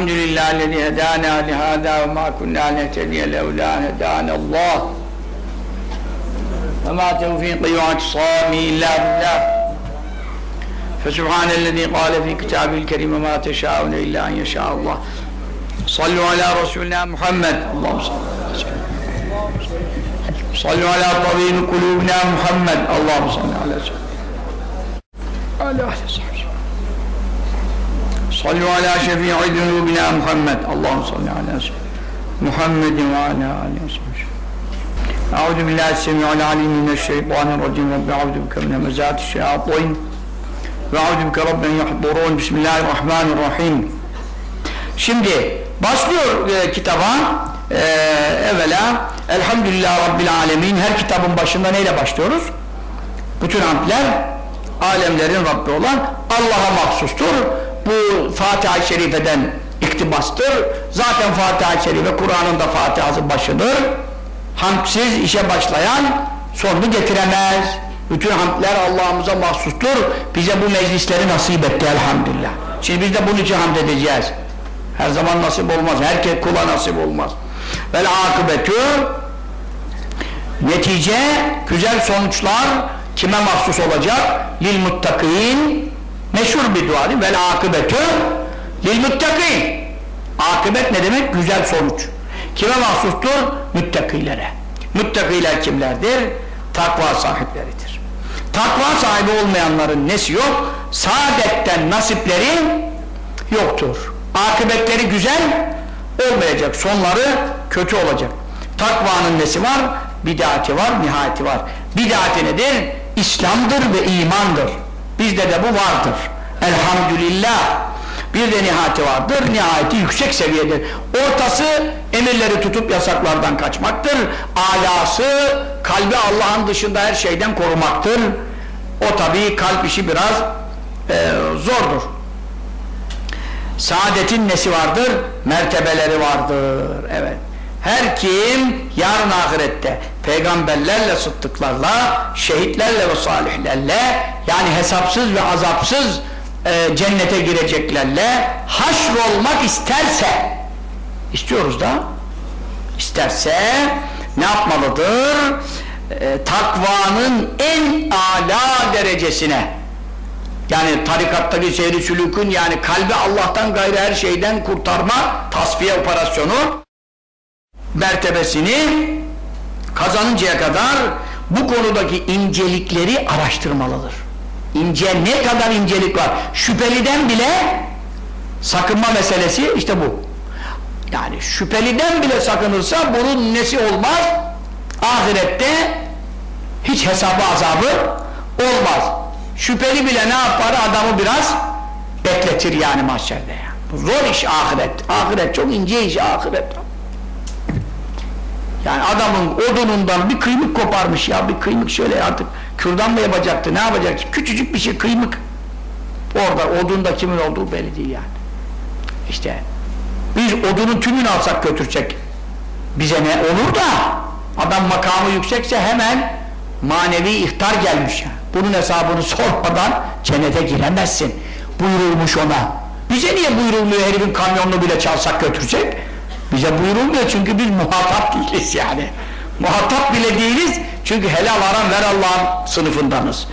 الحمد لله الذي هدانا لهذا وما كنا نهتدي لولا أن هدانا الله. وما توفيقي واعتصامي إلا بالله. فسبحان الذي قال في كتابه الكريم ما تشاءون إلا أن يشاء الله. صلوا على رسولنا محمد. اللهم صل صلوا على طبيب قلوبنا محمد. اللهم صل على سيدنا على أهل الصحابة صلوا على شفيع ذنوبنا محمد اللهم صل على سيدنا محمد وعلى آله وصحبه أعوذ بالله السميع العليم من الشيطان الرجيم رب أعوذ بك من همزات الشياطين وأعوذ بك رب أن يحضرون بسم الله الرحمن الرحيم Şimdi başlıyor e, kitaba e, evvela Elhamdülillah Rabbil Alemin her kitabın başında neyle başlıyoruz? Bütün hamdler alemlerin Rabbi olan Allah'a mahsustur. bu Fatiha-i Şerife'den iktibastır. Zaten Fatiha-i Şerife Kur'an'ın da Fatiha'sı başıdır. Hamdsiz işe başlayan sonunu getiremez. Bütün hamdler Allah'ımıza mahsustur. Bize bu meclisleri nasip etti elhamdülillah. Şimdi biz de bunun için hamd edeceğiz. Her zaman nasip olmaz. Herkes kula nasip olmaz. Vel akıbetü netice, güzel sonuçlar kime mahsus olacak? Lil muttakin meşhur bir dua değil Vel akıbetü lil muttakin Akıbet ne demek? Güzel sonuç. Kime mahsustur? Müttakilere. Müttakiler kimlerdir? Takva sahipleridir. Takva sahibi olmayanların nesi yok? Saadetten nasipleri yoktur. Akıbetleri güzel olmayacak. Sonları kötü olacak. Takvanın nesi var? Bidati var, nihayeti var. Bidati nedir? İslam'dır ve imandır. Bizde de bu vardır. Elhamdülillah. Bir de nihayeti vardır. Nihayeti yüksek seviyedir. Ortası emirleri tutup yasaklardan kaçmaktır. Alası kalbi Allah'ın dışında her şeyden korumaktır. O tabii kalp işi biraz e, zordur. Saadetin nesi vardır? Mertebeleri vardır. Evet. Her kim yarın ahirette peygamberlerle, sıddıklarla, şehitlerle ve salihlerle yani hesapsız ve azapsız e, cennete gireceklerle haşrolmak isterse istiyoruz da isterse ne yapmalıdır? E, takvanın en ala derecesine yani tarikattaki seyri sülükün yani kalbi Allah'tan gayrı her şeyden kurtarma tasfiye operasyonu mertebesini kazanıncaya kadar bu konudaki incelikleri araştırmalıdır. İnce ne kadar incelik var. Şüpheliden bile sakınma meselesi işte bu. Yani şüpheliden bile sakınırsa bunun nesi olmaz? Ahirette hiç hesabı azabı olmaz. Şüpheli bile ne yapar? Adamı biraz bekletir yani mahşerde. Zor iş ahiret. Ahiret çok ince iş ahiret. Yani adamın odunundan bir kıymık koparmış ya bir kıymık şöyle artık kürdan mı yapacaktı ne yapacaktı? Küçücük bir şey kıymık. Orada odunda kimin olduğu belli değil yani. İşte biz odunun tümünü alsak götürecek bize ne olur da adam makamı yüksekse hemen manevi ihtar gelmiş ya. Bunun hesabını sormadan cennete giremezsin. Buyurulmuş ona. Bize niye buyurulmuyor herifin kamyonunu bile çalsak götürecek bize buyurulmuyor çünkü biz muhatap değiliz yani. Muhatap bile değiliz çünkü helal aram ver Allah'ın sınıfındanız.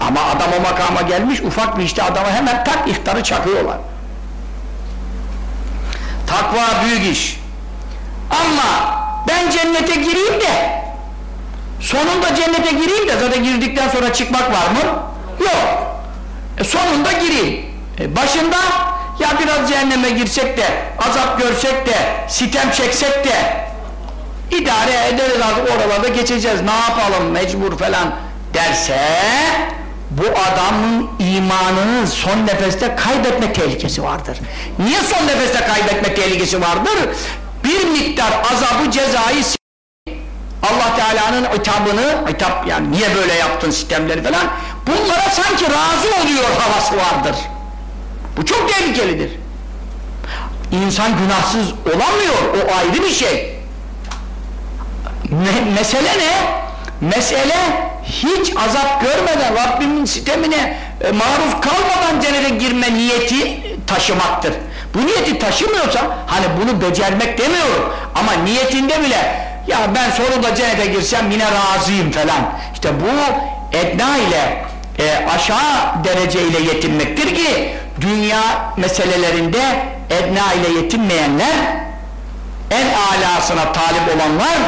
Ama adam o makama gelmiş ufak bir işte adama hemen tak ihtarı çakıyorlar. Takva büyük iş. Ama ben cennete gireyim de sonunda cennete gireyim de zaten girdikten sonra çıkmak var mı? Yok. E sonunda gireyim. E başında ya biraz cehenneme girsek de azap görsek de sitem çeksek de idare ederiz artık oralarda geçeceğiz ne yapalım mecbur falan derse bu adamın imanını son nefeste kaybetme tehlikesi vardır. Niye son nefeste kaybetme tehlikesi vardır? Bir miktar azabı cezayı Allah Teala'nın itabını, itap yani niye böyle yaptın sistemleri falan bunlara sanki razı oluyor havası vardır. Bu çok tehlikelidir. İnsan günahsız olamıyor, o ayrı bir şey. Me mesele ne? Mesele hiç azap görmeden Rabbimin sistemine e, maruz kalmadan cennete girme niyeti taşımaktır. Bu niyeti taşımıyorsa hani bunu becermek demiyorum ama niyetinde bile ya ben sonunda cennete girsem yine razıyım falan. İşte bu edna ile e, aşağı dereceyle yetinmektir ki dünya meselelerinde edna ile yetinmeyenler en alasına talip olanlar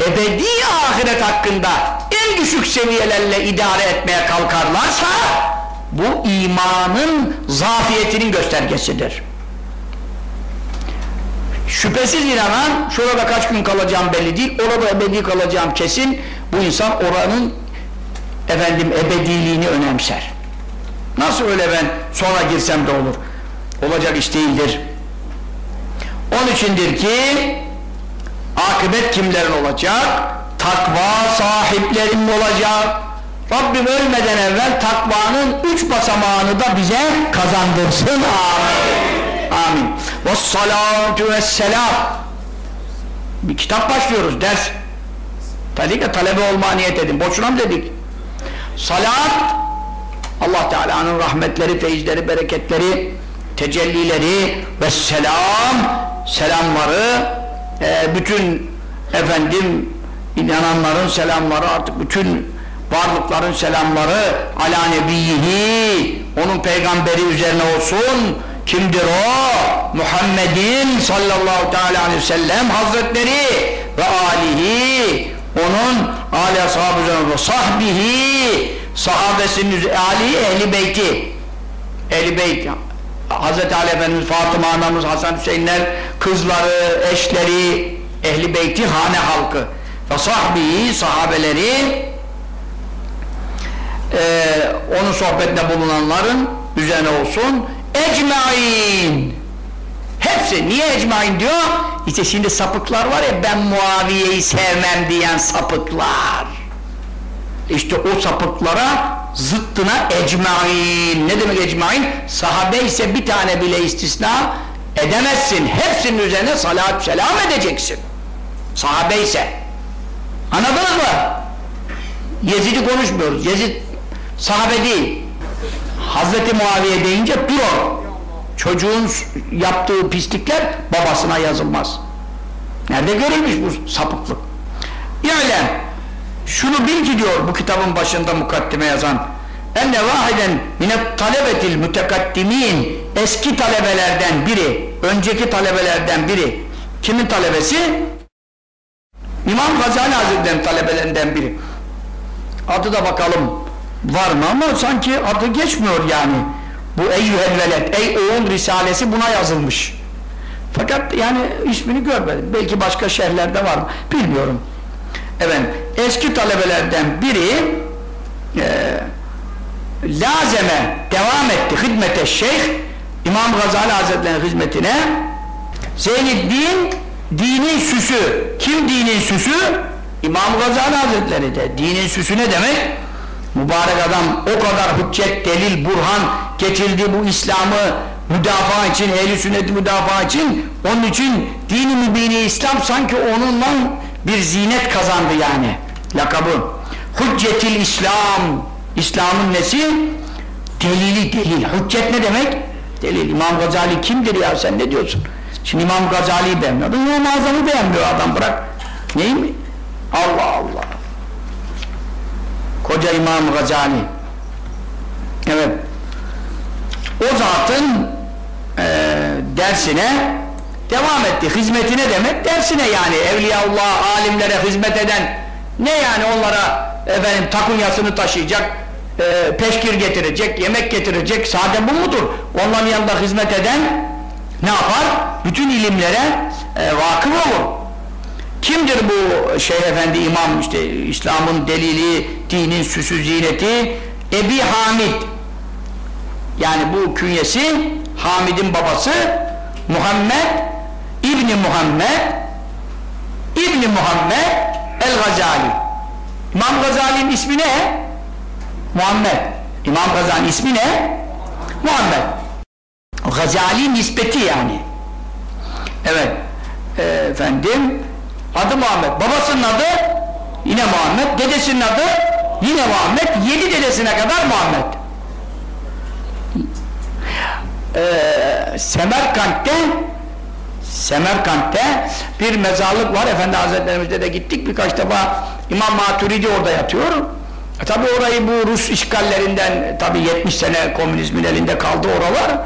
ebedi ahiret hakkında en düşük seviyelerle idare etmeye kalkarlarsa bu imanın zafiyetinin göstergesidir. Şüphesiz inanan şurada kaç gün kalacağım belli değil, orada ebedi kalacağım kesin. Bu insan oranın efendim ebediliğini önemser. Nasıl öyle ben sonra girsem de olur? Olacak iş değildir. Onun içindir ki akıbet kimlerin olacak? Takva sahiplerinin olacak. Rabbim ölmeden evvel takvanın üç basamağını da bize kazandırsın. Amin. Amin. Vessalatu vesselam. Bir kitap başlıyoruz, ders. Tabii ki talebe olmaya niyet edin. Boşuna mı dedik? Salat, Allah Teala'nın rahmetleri, feyizleri, bereketleri, tecellileri ve selam, selamları, e, bütün efendim inananların selamları, artık bütün varlıkların selamları ala nebiyyihi, onun peygamberi üzerine olsun, kimdir o? Muhammedin sallallahu teala aleyhi ve sellem hazretleri ve alihi, onun âli ashab üzerine sahbihi, sahabesinin Ali ehli beyti. Ehli beyt Hz. Ali Efendimiz, Fatıma anamız, Hasan Hüseyinler kızları, eşleri ehli beyti hane halkı. Ve sahbihi sahabeleri e, onun sohbetinde bulunanların üzerine olsun ecmain hepsi niye ecmain diyor? İşte şimdi sapıklar var ya ben Muaviye'yi sevmem diyen sapıklar işte o sapıklara zıttına ecmain. Ne demek ecmain? Sahabe ise bir tane bile istisna edemezsin. Hepsinin üzerine salat selam edeceksin. Sahabe ise. Anladınız mı? Yezid'i konuşmuyoruz. Yezid sahabe değil. Hazreti Muaviye deyince dur Çocuğun yaptığı pislikler babasına yazılmaz. Nerede görülmüş bu sapıklık? Yani şunu bil ki diyor bu kitabın başında mukaddime yazan enne vahiden minet talebetil mütekaddimin eski talebelerden biri önceki talebelerden biri. Kimin talebesi? İmam Gazali Hazretleri'nin talebelerinden biri. Adı da bakalım var mı ama sanki adı geçmiyor yani. Bu eyyühel veled ey oğul risalesi buna yazılmış. Fakat yani ismini görmedim. Belki başka şehirlerde var mı? Bilmiyorum. Evet, eski talebelerden biri e, lazeme devam etti hizmete şeyh İmam Gazali Hazretleri'nin hizmetine Zeyniddin dinin süsü kim dinin süsü? İmam Gazali Hazretleri de dinin süsü ne demek? mübarek adam o kadar hüccet, delil, burhan getirdi bu İslam'ı müdafaa için, ehl-i sünneti müdafaa için onun için dini mübini İslam sanki onunla bir zinet kazandı yani. Lakabı. Hüccetil İslam. İslam'ın nesi? delili delil. Hüccet ne demek? delil. İmam Gazali kimdir ya? Sen ne diyorsun? şimdi İmam Gazali'yi beğenmiyor. İmam Azam'ı beğenmiyor adam. Bırak. Neyi mi? Allah Allah. Koca İmam Gazali. Evet. O zatın e, dersine devam etti. Hizmetine demek dersine yani Evliyaullah alimlere hizmet eden ne yani onlara efendim takunyasını taşıyacak e, peşkir getirecek, yemek getirecek sade bu mudur? Onların yanında hizmet eden ne yapar? Bütün ilimlere e, vakıf olur. Kimdir bu şeyh efendi imam işte İslam'ın delili, dinin süsü zineti? Ebi Hamid yani bu künyesi Hamid'in babası Muhammed İbni Muhammed İbni Muhammed El-Gazali. İmam Gazali'nin ismi ne? Muhammed. İmam Gazali'nin ismi ne? Muhammed. Gazali nispeti yani. Evet. E, efendim adı Muhammed. Babasının adı yine Muhammed dedesinin adı yine Muhammed yedi dedesine kadar Muhammed. Eee Semerkant'te Semerkant'te bir mezarlık var. Efendi Hazretlerimizde de gittik birkaç defa. İmam Maturidi orada yatıyor. E tabi orayı bu Rus işgallerinden tabi 70 sene komünizmin elinde kaldı oralar.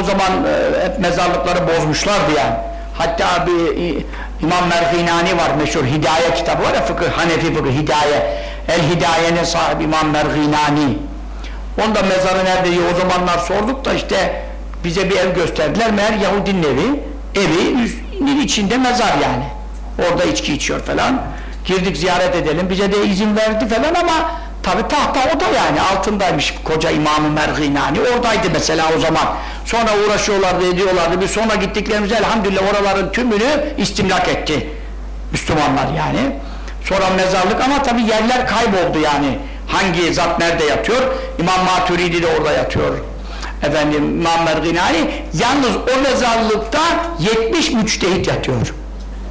O zaman e, hep mezarlıkları bozmuşlardı yani. Hatta bir e, İmam Merginani var meşhur Hidaye kitabı var ya fıkıh, Hanefi fıkıh Hidaye. El Hidaye'nin sahibi İmam Merginani. Onda mezarı nerede diye o zamanlar sorduk da işte bize bir ev gösterdiler. Meğer Yahudinin evi. Evinin içinde mezar yani. Orada içki içiyor falan. Girdik ziyaret edelim. Bize de izin verdi falan ama tabi tahta o da yani altındaymış koca İmam-ı Merginani. Oradaydı mesela o zaman. Sonra uğraşıyorlardı ediyorlardı. Biz sonra gittiklerimizde elhamdülillah oraların tümünü istimlak etti. Müslümanlar yani. Sonra mezarlık ama tabi yerler kayboldu yani. Hangi zat nerede yatıyor? İmam Maturidi de orada yatıyor. Efendim İmam Merginani yalnız o mezarlıkta 70 müçtehit yatıyor.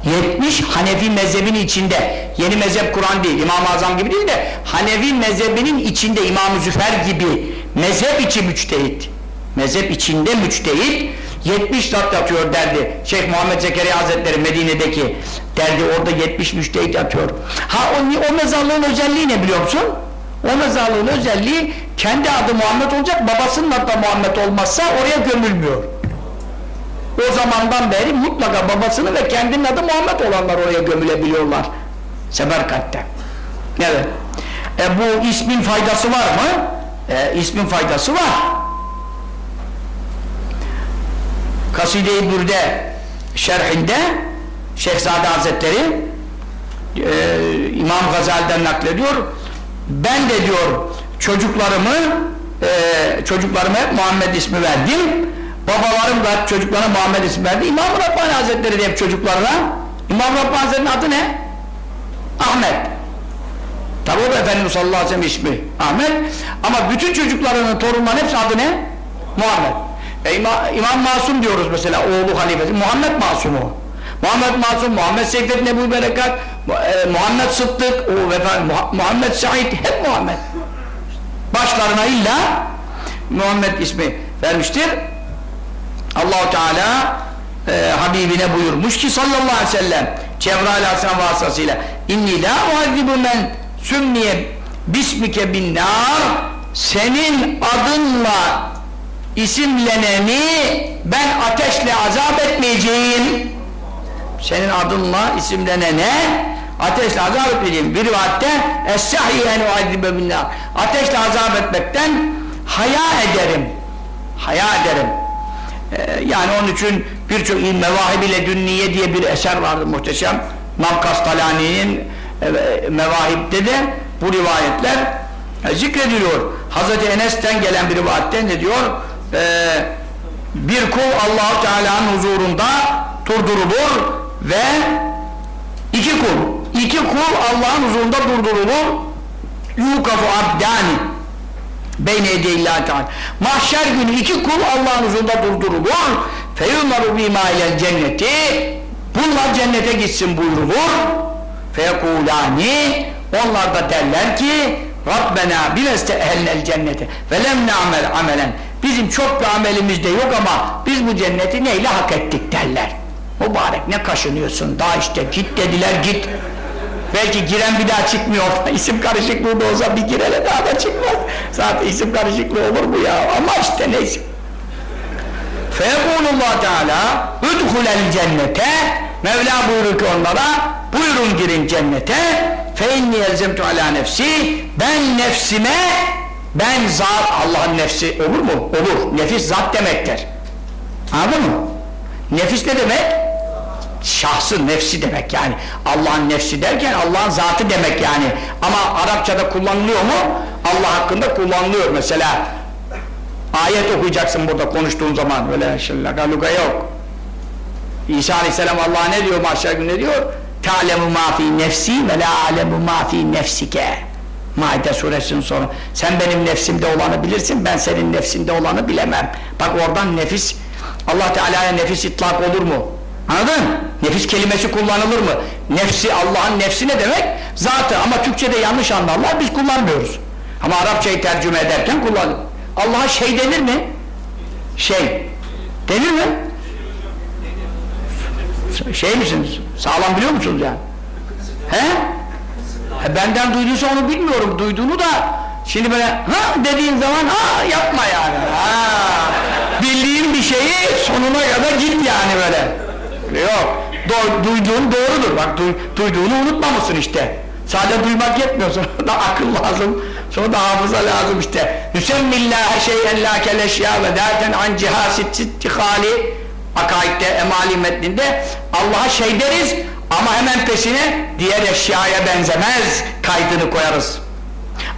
70 Hanefi mezhebinin içinde yeni mezhep Kur'an değil İmam-ı Azam gibi değil de Hanefi mezhebinin içinde İmam-ı Züfer gibi mezhep içi müçtehit mezhep içinde müçtehit 70 zat yatıyor derdi Şeyh Muhammed Zekeriya Hazretleri Medine'deki derdi orada 70 müçtehit yatıyor ha o, o mezarlığın özelliği ne biliyor musun? O mezarlığın özelliği kendi adı Muhammed olacak babasının adı da Muhammed olmazsa oraya gömülmüyor o zamandan beri mutlaka babasını ve kendinin adı Muhammed olanlar oraya gömülebiliyorlar. Semerkant'te. Evet. E bu ismin faydası var mı? E, ismin faydası var. Kaside-i Bürde şerhinde Şehzade Hazretleri e, İmam Gazali'den naklediyor. Ben de diyor çocuklarımı e, çocuklarıma hep Muhammed ismi verdim Babalarım da çocuklarına Muhammed isim verdi. İmam Rabbani Hazretleri de hep çocuklarına. İmam Rabbani Hazretleri'nin adı ne? Ahmet. Tabi o da Efendimiz sallallahu aleyhi ve sellem ismi Ahmet. Ama bütün çocuklarının, torunların hepsi adı ne? Muhammed. E, İma, İmam Masum diyoruz mesela oğlu halifesi. Muhammed Masum o. Muhammed Masum, Muhammed Seyfettin Ebu Berekat, e, Muhammed Sıddık, o, efendim, Muhammed Said, hep Muhammed. Başlarına illa Muhammed ismi vermiştir. Allahu Teala e, Habibine buyurmuş ki sallallahu aleyhi ve sellem Cebrail aleyhisselam vasıtasıyla inni la muazzibu men sümmiye bismike bin nar senin adınla isimleneni ben ateşle azap etmeyeceğim senin adınla isimlenene ateşle azap etmeyeceğim bir rivayette es-sahih en muazzibe bin nar ateşle azap etmekten haya ederim haya ederim ee, yani onun için birçok Mevahib ile Dünniye diye bir eser vardı muhteşem. Namkastalani'nin e, Mevahib'de de bu rivayetler e, zikrediliyor. Hazreti Enes'ten gelen bir rivayette ne diyor? E, bir kul allah Teala'nın huzurunda durdurulur ve iki kul iki kul Allah'ın huzurunda durdurulur yukafu abdani beyne edeyillahi teala. Mahşer günü iki kul Allah'ın huzurunda durdurulur. Feyumaru bima ile cenneti. Bunlar cennete gitsin buyurulur. Feyekulani. Onlar da derler ki Rabbena bileste ehlel cennete ve lem na'mel amelen. Bizim çok bir amelimiz de yok ama biz bu cenneti neyle hak ettik derler. Mübarek ne kaşınıyorsun daha işte git dediler git. Belki giren bir daha çıkmıyor. İsim karışıklığı da olsa bir girene daha da çıkmaz. Zaten isim karışıklığı olur mu ya? Ama işte neyse. Feyekulullah Teala Üdhulel cennete Mevla buyurur ki onlara buyurun girin cennete fe inni elzemtu ala nefsi ben nefsime ben zat Allah'ın nefsi olur mu? Olur. Nefis zat demektir. Anladın mı? Nefis ne demek? Şahsı, nefsi demek yani. Allah'ın nefsi derken Allah'ın zatı demek yani. Ama Arapçada kullanılıyor mu? Allah hakkında kullanılıyor. Mesela ayet okuyacaksın burada konuştuğun zaman. Öyle şıllaka luga yok. İsa Aleyhisselam Allah'a ne diyor mahşer günü diyor? Ta'lemu ma fi nefsi ve la alemu ma nefsike. Maide suresinin sonu. Sen benim nefsimde olanı bilirsin, ben senin nefsinde olanı bilemem. Bak oradan nefis, Allah Teala'ya nefis itlak olur mu? Anladın? Nefis kelimesi kullanılır mı? Nefsi, Allah'ın nefsi ne demek? Zatı ama Türkçe'de yanlış anlarlar, biz kullanmıyoruz. Ama Arapçayı tercüme ederken kullanır. Allah'a şey denir mi? Şey. Denir mi? Şey misiniz? Sağlam biliyor musunuz yani? He? He, benden duyduysa onu bilmiyorum. Duyduğunu da şimdi böyle ha dediğin zaman ha yapma yani. Ha. Bildiğin bir şeyi sonuna kadar git yani böyle. Yok. Do duyduğun doğrudur. Bak duy duyduğunu unutmamışsın işte. Sadece duymak yetmiyor. Sonra da akıl lazım. Sonra da hafıza lazım işte. Nüsemmillâhe şeyen lâ keleşyâ ve derken an cihasit sittihâli akaidde, emali metninde Allah'a şey deriz ama hemen peşine diğer eşyaya benzemez kaydını koyarız.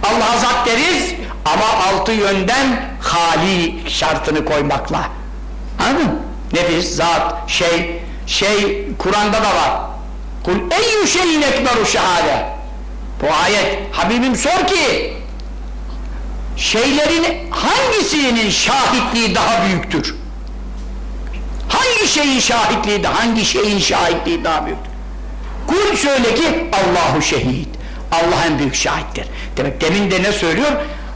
Allah'a zat deriz ama altı yönden hali şartını koymakla. Anladın mı? Nefis, zat, şey, şey Kur'an'da da var. Kul eyyü şeyin ekberu şehade. Bu ayet. Habibim sor ki şeylerin hangisinin şahitliği daha büyüktür? Hangi şeyin şahitliği de, hangi şeyin şahitliği daha büyüktür? Kul söyle ki Allahu şehit. Allah en büyük şahittir. Demek demin de ne söylüyor?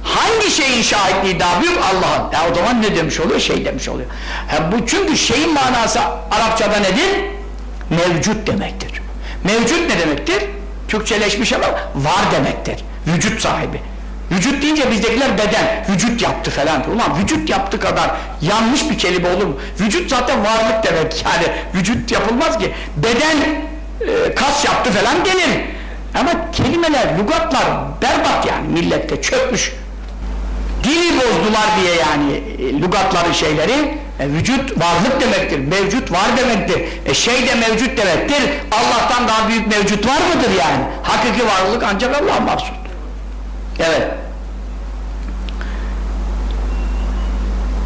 Hangi şeyin şahitliği daha büyük? Allah'ın. Ya o zaman ne demiş oluyor? Şey demiş oluyor. Ha, bu çünkü şeyin manası Arapçada nedir? Mevcut demektir. Mevcut ne demektir? Türkçeleşmiş ama var demektir. Vücut sahibi. Vücut deyince bizdekiler beden, vücut yaptı falan. Ulan vücut yaptı kadar yanlış bir kelime olur mu? Vücut zaten varlık demek yani. Vücut yapılmaz ki. Beden e, kas yaptı falan denir. Ama kelimeler, lügatlar berbat yani millette çökmüş. Dili bozdular diye yani e, lügatları şeyleri. E, vücut varlık demektir, mevcut var demektir. E, şey de mevcut demektir. Allah'tan daha büyük mevcut var mıdır yani? Hakiki varlık ancak Allah'a mahsus. Evet.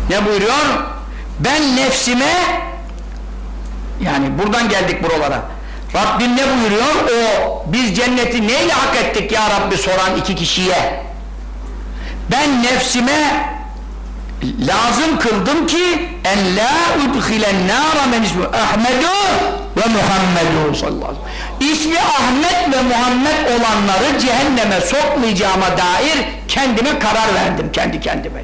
Ne buyuruyor? Ben nefsime yani buradan geldik buralara. Rabbim ne buyuruyor? O biz cenneti neyle hak ettik ya Rabbi soran iki kişiye. Ben nefsime lazım kıldım ki en la udhilen nara men ismi Ahmedu ve Muhammedu sallallahu aleyhi ve. İsmi Ahmet ve Muhammed olanları cehenneme sokmayacağıma dair kendime karar verdim kendi kendime.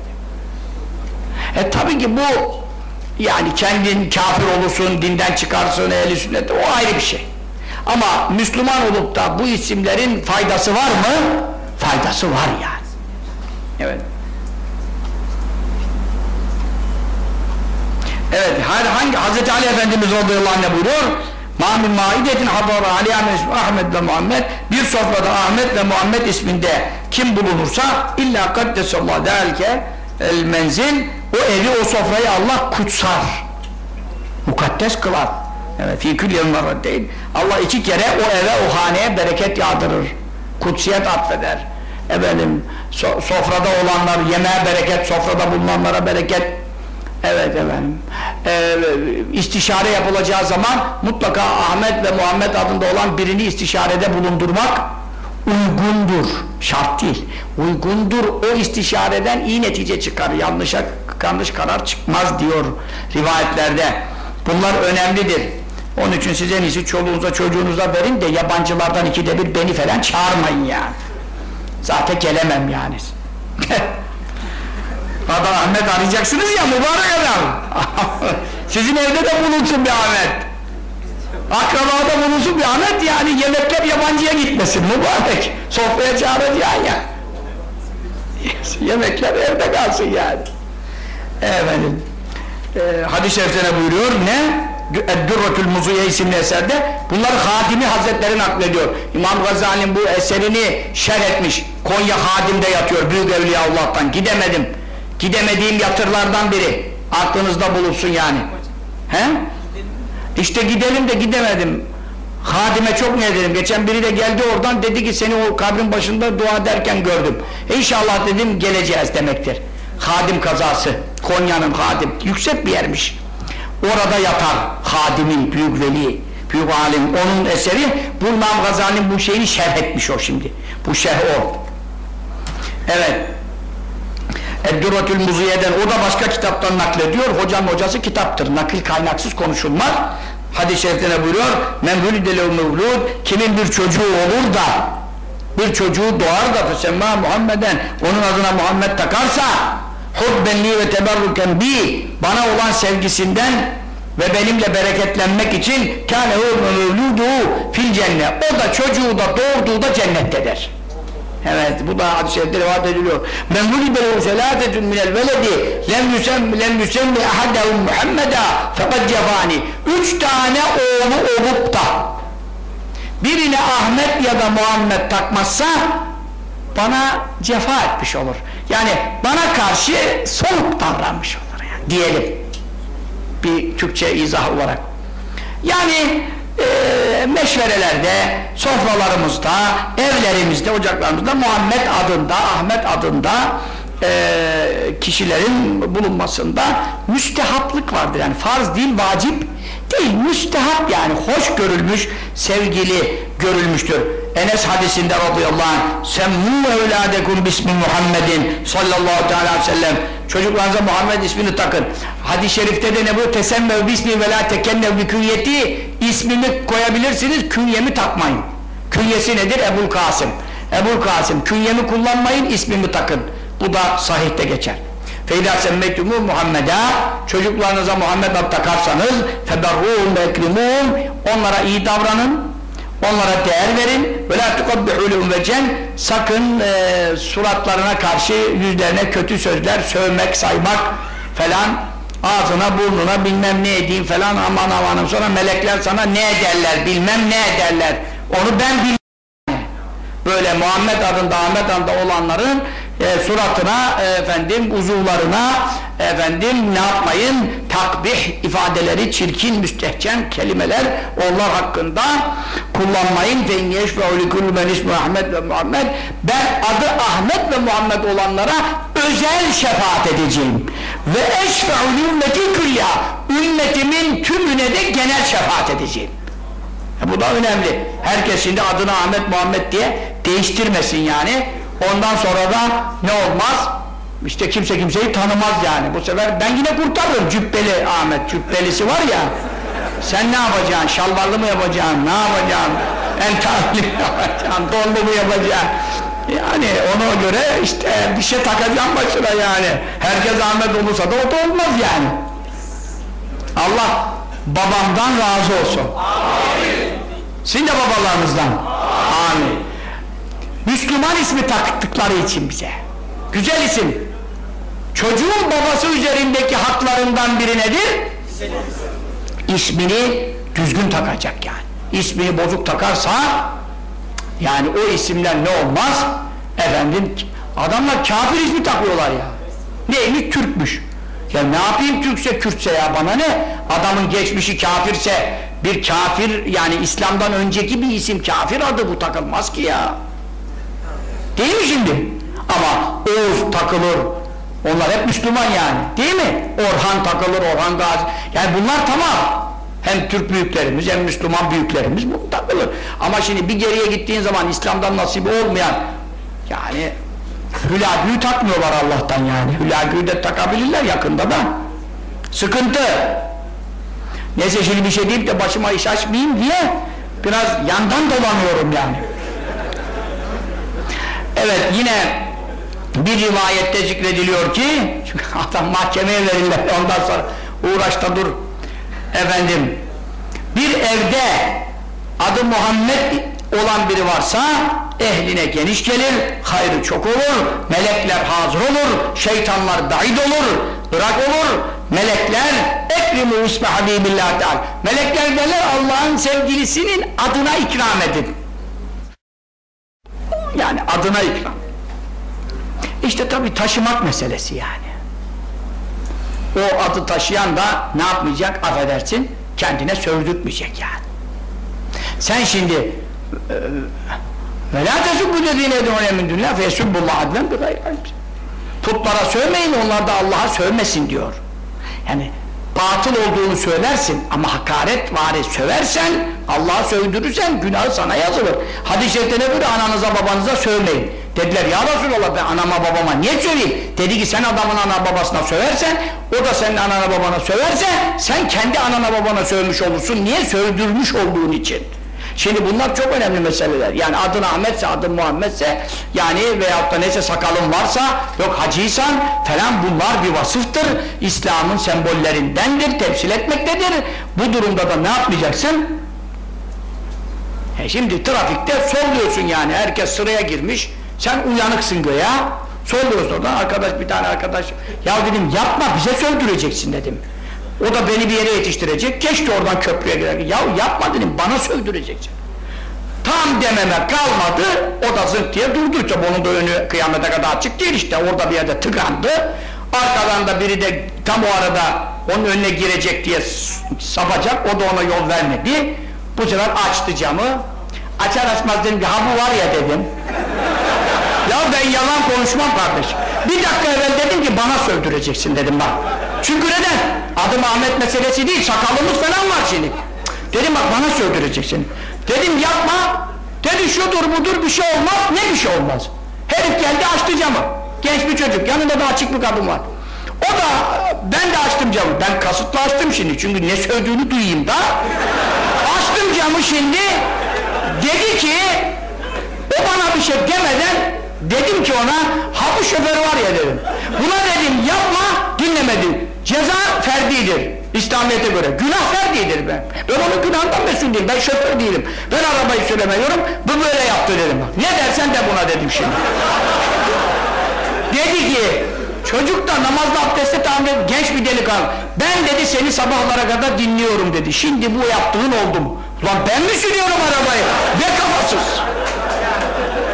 E tabii ki bu yani kendin kafir olursun, dinden çıkarsın, ehli sünnet o ayrı bir şey. Ama Müslüman olup da bu isimlerin faydası var mı? Faydası var yani. Evet. Evet, her hangi Hazreti Ali Efendimiz radıyallahu anh buyuruyor? Ma min maidetin habara aleyha Ahmet ve Muhammed bir sofrada Ahmet ve Muhammed isminde kim bulunursa illa kaddesallahu derke el menzil o evi o sofrayı Allah kutsar. Mukaddes kılar. Evet, fi kül değil. Allah iki kere o eve o haneye bereket yağdırır. Kutsiyet atfeder. Efendim so sofrada olanlar yemeğe bereket, sofrada bulunanlara bereket Evet efendim. Ee, istişare yapılacağı zaman mutlaka Ahmet ve Muhammed adında olan birini istişarede bulundurmak uygundur. Şart değil. Uygundur. O istişareden iyi netice çıkar. Yanlışa yanlış karar çıkmaz diyor rivayetlerde. Bunlar önemlidir. Onun için size en iyisi çoluğunuza çocuğunuza verin de yabancılardan ikide bir beni falan çağırmayın yani. Zaten gelemem yani. Adam Ahmet arayacaksınız ya mübarek adam. Sizin evde de bulunsun bir Ahmet. Akrabada bulunsun bir Ahmet yani yemekler yabancıya gitmesin mübarek. Sofraya çağıracaksın ya. yemekler evde kalsın yani. Efendim. E, hadis-i şeriflerine buyuruyor ne? Eddurratül Muzuye isimli eserde bunları Hadimi Hazretleri naklediyor. İmam Gazali'nin bu eserini şerh etmiş. Konya Hadim'de yatıyor Büyük Evliyaullah'tan. Gidemedim. Gidemediğim yatırlardan biri. Aklınızda bulunsun yani. He? İşte gidelim de gidemedim. Hadime çok ne ederim. Geçen biri de geldi oradan dedi ki seni o kabrin başında dua derken gördüm. İnşallah dedim geleceğiz demektir. Hadim kazası. Konya'nın hadim. Yüksek bir yermiş. Orada yatar hadimi, büyük veli, büyük alim. Onun eseri bu İmam Gazali'nin bu şeyini şerh etmiş o şimdi. Bu şerh o. Evet. Eddurratül Muziye'den o da başka kitaptan naklediyor. Hocanın hocası kitaptır. Nakil kaynaksız konuşulmaz. Hadis-i şerifte buyuruyor? Men vülidelev mevlud kimin bir çocuğu olur da bir çocuğu doğar da fesemma Muhammeden onun adına Muhammed takarsa hubbenli ve teberruken bi bana olan sevgisinden ve benimle bereketlenmek için kânehu mevludu fil cennet o da çocuğu da doğurduğu da cennettedir. Evet bu da hadis-i şerifte rivayet ediliyor. Men vulibelehu selâfetun minel veledi lem yüsem lem yüsemmi ahadehum muhammeda fekad cefani. Üç tane oğlu olup da birine Ahmet ya da Muhammed takmazsa bana cefa etmiş olur. Yani bana karşı soğuk davranmış olur yani diyelim. Bir Türkçe izah olarak. Yani e, meşverelerde, sofralarımızda, evlerimizde, ocaklarımızda Muhammed adında, Ahmet adında e, kişilerin bulunmasında müstehaplık vardır. Yani farz değil, vacip değil, müstehap yani hoş görülmüş, sevgili görülmüştür. Enes hadisinde radıyallahu anh semmu evladekum bismi Muhammedin sallallahu teala aleyhi ve sellem çocuklarınıza Muhammed ismini takın. Hadis-i şerifte de ne bu? Tesemmev bismi ve la tekennev bi künyeti ismimi koyabilirsiniz, künyemi takmayın. Künyesi nedir? Ebul Kasım. Ebul Kasım. Künyemi kullanmayın, ismimi takın. Bu da sahihte geçer. Feyda semmeytumû Muhammed'a çocuklarınıza Muhammed ad takarsanız feberruhum ve onlara iyi davranın onlara değer verin. ve la tukabbihûlûhum vecen sakın e, suratlarına karşı yüzlerine kötü sözler sövmek saymak falan. Ağzına burnuna bilmem ne edeyim falan. Aman amanım sonra melekler sana ne ederler bilmem ne ederler. Onu ben bilmem böyle Muhammed adında Ahmet adında olanların e, suratına, e, efendim uzuvlarına efendim ne yapmayın takbih ifadeleri, çirkin, müstehcen kelimeler onlar hakkında kullanmayın. Ve inyeşfe'u likullu men ismi Ahmet ve Muhammed. Ben adı Ahmet ve Muhammed olanlara özel şefaat edeceğim. Ve eşfe'u ümmeti külya ümmetimin tümüne de genel şefaat edeceğim. E, bu da önemli. Herkes şimdi adını Ahmet Muhammed diye değiştirmesin yani Ondan sonra da ne olmaz? İşte kimse kimseyi tanımaz yani. Bu sefer ben yine kurtarırım cübbeli Ahmet. Cübbelisi var ya. Sen ne yapacaksın? Şalvarlı mı yapacaksın? Ne yapacaksın? Entarlı mı yapacaksın? Donlu mu yapacaksın? Yani ona göre işte bir şey takacağım başına yani. Herkes Ahmet olursa da o da olmaz yani. Allah babamdan razı olsun. Amin. Sizin de babalarınızdan. Müslüman ismi taktıkları için bize. Güzel isim. Çocuğun babası üzerindeki haklarından biri nedir? İsmini düzgün takacak yani. İsmini bozuk takarsa yani o isimler ne olmaz? Efendim adamlar kafir ismi takıyorlar ya. Neymiş? Türkmüş. Ya ne yapayım Türkse Kürtse ya bana ne? Adamın geçmişi kafirse bir kafir yani İslam'dan önceki bir isim kafir adı bu takılmaz ki ya. Değil mi şimdi? Ama Oğuz takılır. Onlar hep Müslüman yani. Değil mi? Orhan takılır, Orhan Gazi. Yani bunlar tamam. Hem Türk büyüklerimiz hem Müslüman büyüklerimiz bu takılır. Ama şimdi bir geriye gittiğin zaman İslam'dan nasibi olmayan yani Hülagü'yü takmıyorlar Allah'tan yani. Hülagü'yü de takabilirler yakında da. Sıkıntı. Neyse şimdi bir şey deyip de başıma iş açmayayım diye biraz yandan dolanıyorum yani. Evet yine bir rivayette zikrediliyor ki adam mahkemeye verirler ondan sonra uğraşta dur efendim bir evde adı Muhammed olan biri varsa ehline geniş gelir, hayrı çok olur, melekler hazır olur, şeytanlar daid olur, ırak olur, melekler ekrimu ismi habibillah teala. Melekler derler Allah'ın sevgilisinin adına ikram edin. Yani adına ikram. İşte tabi taşımak meselesi yani. O adı taşıyan da ne yapmayacak affedersin kendine sövdürtmeyecek yani. Sen şimdi e, ve la tesubbu dediğine edûne min dünya fe yesubbullah adven bi gayri Putlara sövmeyin onlar da Allah'a sövmesin diyor. Yani batıl olduğunu söylersin ama hakaret vari söversen Allah'a sövdürürsen günahı sana yazılır. Hadis-i şerifte ne böyle ananıza babanıza sövmeyin. Dediler ya Resulallah ben anama babama niye söveyim? Dedi ki sen adamın ana babasına söversen o da senin anana babana söverse sen kendi anana babana sövmüş olursun. Niye? Sövdürmüş olduğun için. Şimdi bunlar çok önemli meseleler. Yani adın Ahmetse, adın Muhammedse yani veyahut da neyse sakalın varsa yok hacıysan falan bunlar bir vasıftır. İslam'ın sembollerindendir, temsil etmektedir. Bu durumda da ne yapmayacaksın? E şimdi trafikte solluyorsun yani. Herkes sıraya girmiş. Sen uyanıksın göya. Solluyorsun oradan. Arkadaş bir tane arkadaş. Ya dedim yapma bize sövdüreceksin dedim. O da beni bir yere yetiştirecek. Geçti oradan köprüye girer. Ya yapma dedim bana sövdüreceksin. Tam dememe kalmadı. O da zırt diye durdu. Tabi onun da önü kıyamete kadar açık değil işte. Orada bir yerde tıkandı. Arkadan da biri de tam o arada onun önüne girecek diye sapacak. O da ona yol vermedi. Bu sefer açtı camı. Açar açmaz dedim ki ha bu var ya dedim. ya ben yalan konuşmam kardeş. Bir dakika evvel dedim ki bana sövdüreceksin dedim bak. Çünkü neden? Adım Ahmet meselesi değil sakalımız falan var şimdi. Dedim bak bana sövdüreceksin. Dedim yapma. Dedi şudur budur bir şey olmaz. Ne bir şey olmaz? Herif geldi açtı camı. Genç bir çocuk. Yanında da açık bir kadın var. O da ben de açtım camı. Ben kasıtlı açtım şimdi. Çünkü ne sövdüğünü duyayım da. Açtım camı şimdi. Dedi ki o bana bir şey demeden dedim ki ona ha bu şoför var ya dedim. Buna dedim yapma dinlemedi. Ceza ferdidir. İslamiyet'e göre. Günah ferdidir ben. Ben onun günahından mesul değilim. Ben şoför değilim. Ben arabayı süremiyorum. Bu böyle yaptı dedim. Ne dersen de buna dedim şimdi. dedi ki çocuk da namazda abdesti tamir genç bir delikanlı. Ben dedi seni sabahlara kadar dinliyorum dedi. Şimdi bu yaptığın oldu mu? Ulan ben mi sürüyorum arabayı? Ne kafasız?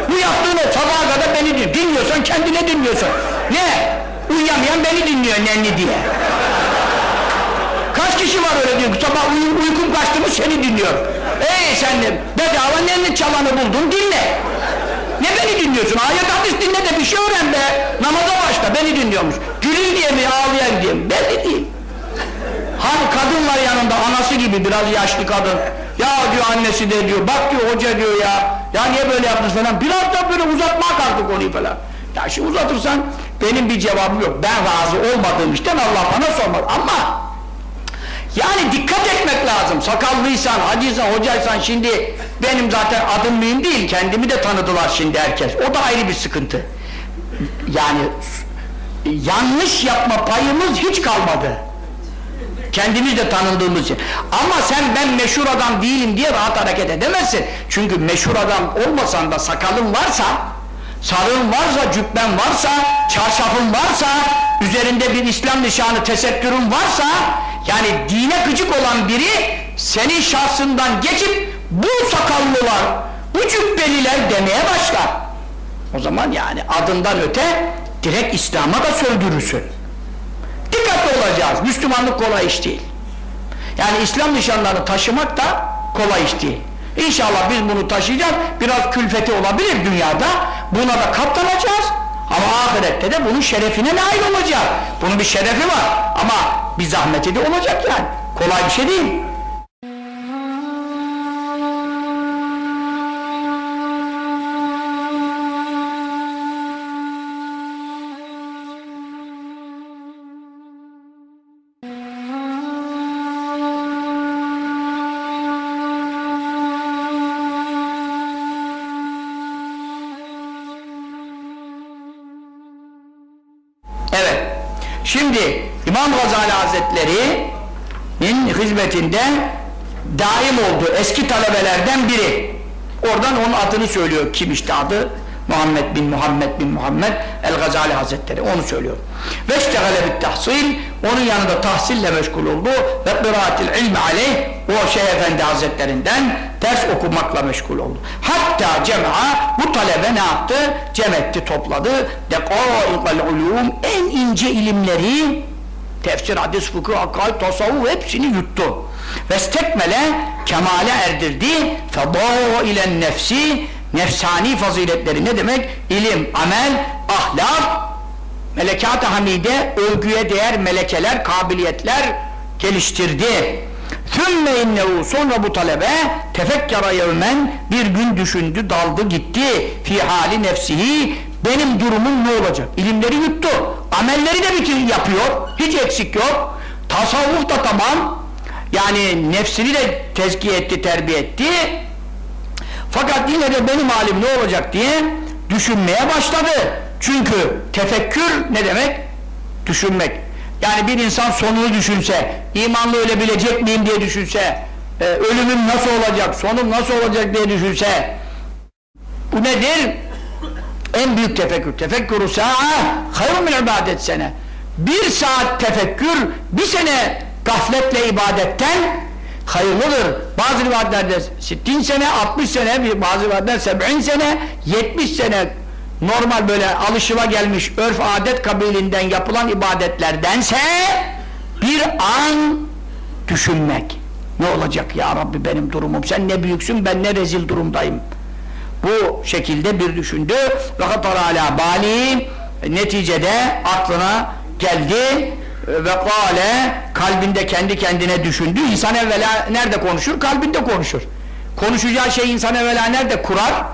Bu yaptığın o sabaha kadar beni dinliyor. Dinliyorsan kendine dinliyorsun. Ne? Uyuyamayan beni dinliyor nenni diye. Kaç kişi var öyle diyor. Sabah uy uykum kaçtı mı seni dinliyor. Ey sen de bedava nenni çalanı buldun dinle. Ne beni dinliyorsun? Ayet hadis dinle de bir şey öğren be. Namaza başla beni dinliyormuş. Gülün diye mi ağlayan diye mi? Belli değil. Hani kadın var yanında anası gibi biraz yaşlı kadın. Ya diyor annesi de diyor bak diyor hoca diyor ya. Ya niye böyle yaptınız falan. Biraz da böyle uzatma kalktı konuyu falan. Ya şimdi uzatırsan benim bir cevabım yok. Ben razı olmadığım işten Allah bana sormaz. Ama yani dikkat etmek lazım. Sakallıysan, hacıysan, hocaysan şimdi benim zaten adım mühim değil. Kendimi de tanıdılar şimdi herkes. O da ayrı bir sıkıntı. Yani yanlış yapma payımız hiç kalmadı. Kendimiz de tanındığımız için. Ama sen ben meşhur adam değilim diye rahat hareket edemezsin. Çünkü meşhur adam olmasan da sakalın varsa, sarığın varsa, cübben varsa, çarşafın varsa, üzerinde bir İslam nişanı, tesettürün varsa, yani dine gıcık olan biri senin şahsından geçip bu sakallılar, bu cübbeliler demeye başlar. O zaman yani adından öte direkt İslam'a da söndürürsün. Dikkatli olacağız. Müslümanlık kolay iş değil. Yani İslam nişanlarını taşımak da kolay iş değil. İnşallah biz bunu taşıyacağız. Biraz külfeti olabilir dünyada. Buna da katlanacağız. Ama ahirette de bunun şerefine nail olacağız. Bunun bir şerefi var. Ama bir zahmeti de olacak yani. Kolay bir şey değil. Hazretleri'nin hizmetinde daim oldu eski talebelerden biri. Oradan onun adını söylüyor. Kim işte adı? Muhammed bin Muhammed bin Muhammed El-Gazali Hazretleri onu söylüyor. Ve iştegale bit tahsil onun yanında tahsille meşgul oldu ve kıraatil ilmi aleyh o şey efendi hazretlerinden ders okumakla meşgul oldu. Hatta cema'a bu talebe ne yaptı? Cem etti, topladı. Dekâikal ulûm en ince ilimleri tefsir, hadis, fıkıh, akaid, tasavvuf hepsini yuttu. Ve stekmele kemale erdirdi. Fedâ ile nefsi nefsani faziletleri ne demek? İlim, amel, ahlak, melekat-ı hamide, övgüye değer melekeler, kabiliyetler geliştirdi. Thümme innehu sonra bu talebe tefekkara yevmen bir gün düşündü, daldı gitti fi hali nefsihi benim durumum ne olacak? İlimleri yuttu. Amelleri de bitir yapıyor. Hiç eksik yok. Tasavvuf da tamam. Yani nefsini de tezkiye etti, terbiye etti. Fakat yine de benim halim ne olacak diye düşünmeye başladı. Çünkü tefekkür ne demek? Düşünmek. Yani bir insan sonunu düşünse, imanlı ölebilecek miyim diye düşünse, e, ölümüm nasıl olacak, sonum nasıl olacak diye düşünse, bu nedir? En büyük tefekkür. Tefekkürü sa'a hayrun min ibadet sene. Bir saat tefekkür, bir sene gafletle ibadetten hayırlıdır. Bazı rivayetlerde 60 sene, 60 sene, bazı rivayetlerde 70 sene, 70 sene normal böyle alışıla gelmiş örf adet kabilinden yapılan ibadetlerdense bir an düşünmek. Ne olacak ya Rabbi benim durumum? Sen ne büyüksün ben ne rezil durumdayım. Bu şekilde bir düşündü. Ve ala bali neticede aklına geldi ve kâle kalbinde kendi kendine düşündü. İnsan evvela nerede konuşur? Kalbinde konuşur. Konuşacağı şey insan evvela nerede kurar?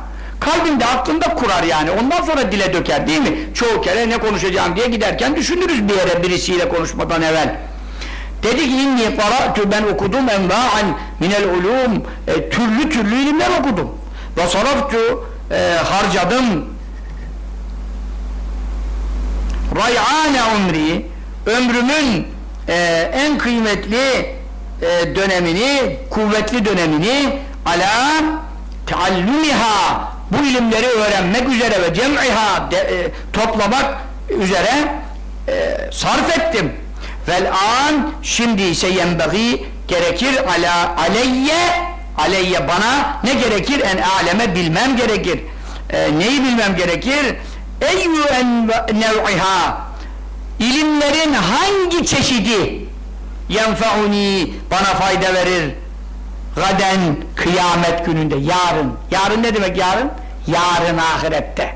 Kalbinde, aklında kurar yani. Ondan sonra dile döker değil mi? Çoğu kere ne konuşacağım diye giderken düşünürüz bir yere birisiyle konuşmadan evvel. Dedi ki inni qara'tu ben okudum enva'an minel ulum e, türlü türlü ilimler okudum. Ve saraftu e, harcadım ray'ane umri ömrümün e, en kıymetli e, dönemini, kuvvetli dönemini ala teallumiha bu ilimleri öğrenmek üzere ve cem'iha de, e, toplamak üzere e, sarf ettim. Vel an şimdi ise yenbeği gerekir ala aleyye aleyye bana ne gerekir? En aleme bilmem gerekir. E, neyi bilmem gerekir? Eyyü en nev'iha. İlimlerin hangi çeşidi yenfeuni bana fayda verir? Gaden kıyamet gününde yarın. Yarın ne demek yarın? yarın ahirette.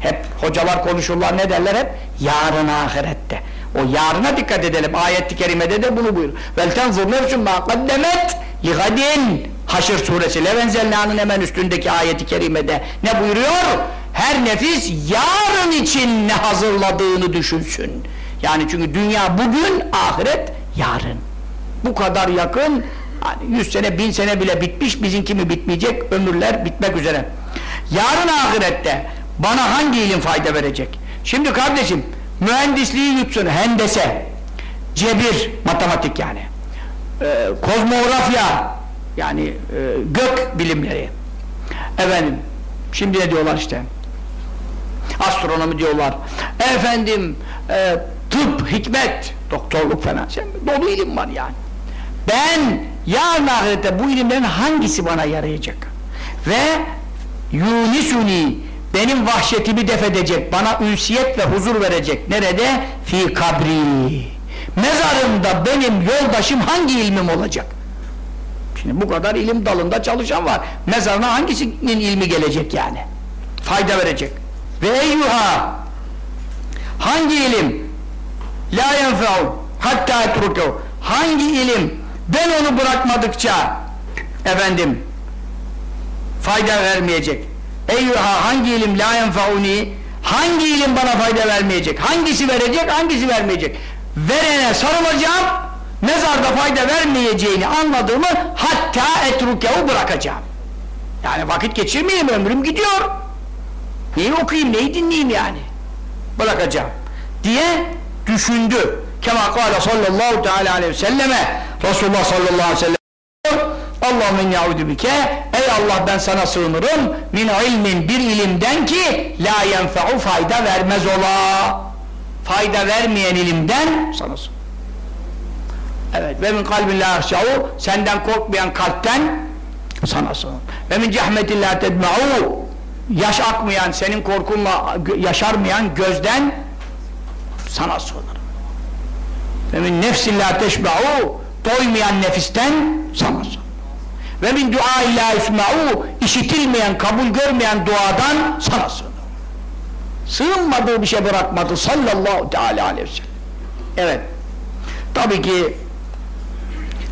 Hep hocalar konuşurlar ne derler hep? yarın ahirette. O yarına dikkat edelim. Ayet-i kerimede de bunu buyur. Vel tenzur nefsün ma kaddemet li gadin Haşr suresi Levenzelna'nın hemen üstündeki ayeti kerimede ne buyuruyor? Her nefis yarın için ne hazırladığını düşünsün. Yani çünkü dünya bugün, ahiret yarın. Bu kadar yakın, yani 100 sene, bin sene bile bitmiş, bizimki mi bitmeyecek, ömürler bitmek üzere. Yarın ahirette bana hangi ilim fayda verecek? Şimdi kardeşim, mühendisliği yutsun, hendese, cebir, matematik yani, ee, kozmografya, yani e, gök bilimleri, efendim, şimdi ne diyorlar işte, astronomi diyorlar, efendim, e, tıp, hikmet, doktorluk falan, sen, dolu ilim var yani. Ben yarın ahirette bu ilimlerin hangisi bana yarayacak? Ve yunisuni benim vahşetimi def edecek, bana ünsiyet ve huzur verecek. Nerede? Fi kabri. Mezarımda benim yoldaşım hangi ilmim olacak? Şimdi bu kadar ilim dalında çalışan var. Mezarına hangisinin ilmi gelecek yani? Fayda verecek. Ve eyyuha hangi ilim la yenfe'u hatta etrukehu hangi ilim ben onu bırakmadıkça efendim fayda vermeyecek eyyuha hangi ilim la yenfe'uni hangi ilim bana fayda vermeyecek hangisi verecek hangisi vermeyecek verene sarılacağım mezarda fayda vermeyeceğini anladığımı hatta etrukehu bırakacağım. Yani vakit geçirmeyeyim ömrüm gidiyor. Neyi okuyayım neyi dinleyeyim yani? Bırakacağım diye düşündü. Kema kâle sallallahu teala aleyhi ve selleme. Resulullah sallallahu aleyhi ve sellem Allahümme inni yaudu bike. Ey Allah ben sana sığınırım. Min ilmin bir ilimden ki la yenfe'u fayda vermez ola fayda vermeyen ilimden sana sığınırım evet ve min kalbin la ahşa'u senden korkmayan kalpten sana sığınırım ve min cehmetin la tedma'u yaş akmayan senin korkunla yaşarmayan gözden sana sığınırım. Ve min nefsin la teşba'u doymayan nefisten sana sığınırım. Ve min dua illa isma'u işitilmeyen, kabul görmeyen duadan sana sığınırım. Sığınmadığı bir şey bırakmadı sallallahu teala aleyhi ve sellem. Evet. Tabii ki